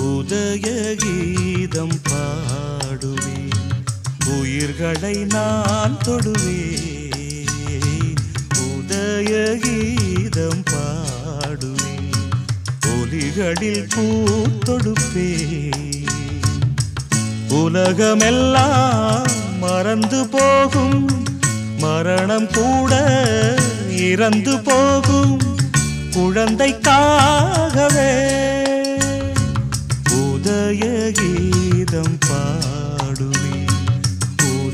உதய கீதம் பாடுவேன். உயிர்களை நான் தொடுவேன். உதய கீதம் பாடுவேன். ஒலிகளில் பூத்தொடுப்பேன் உலகமெல்லாம் மறந்து போகும். மரணம் கூட இறந்து போகும். குழந்தைக்காகவே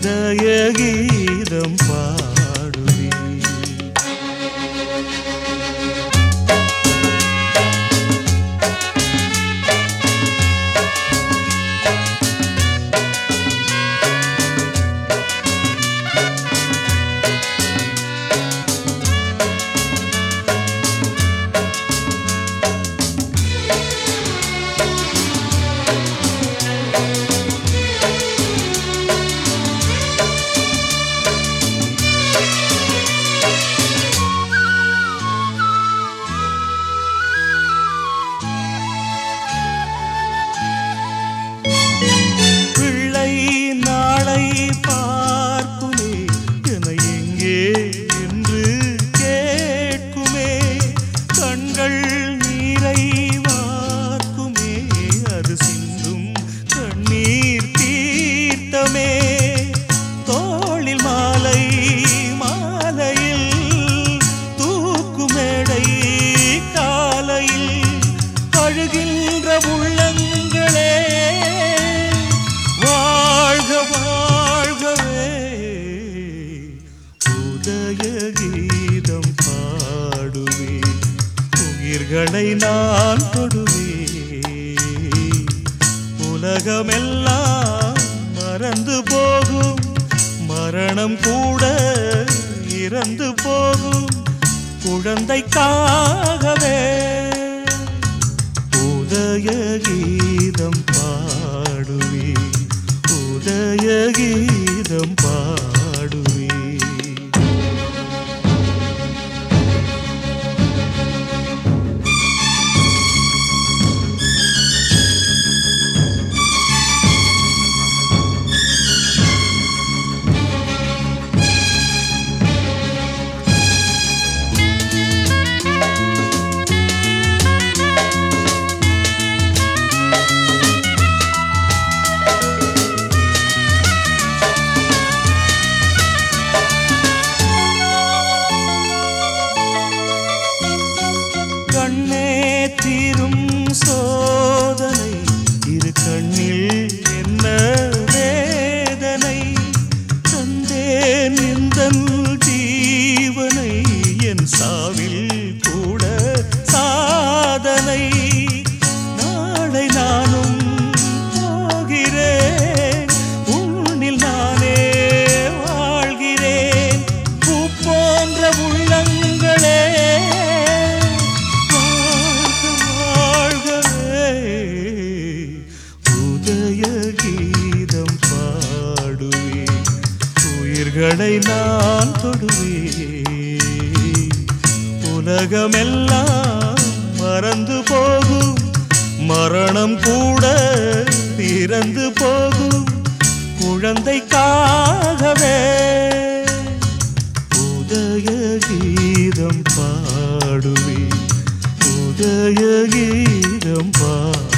இதய கீதம் பா உயிர்களை நான் தொடுவே உலகமெல்லாம் மறந்து போகும். மரணம் கூட இறந்து போகும். குழந்தைக்காகவே உதய கீதம் பாடுவே உதய கீதம் பாடு கண்ணே தீரும் சோதனை. இரு கண்ணில் என்ன வேதனை? தந்தேன் இந்த உயிர்களை நான் தொடுவே உலகமெல்லாம் மறந்து போகும். மரணம் கூட பிறந்து போகும். குழந்தைக்காகவே உதய கீதம் பாடுவே உதய கீதம் பாடு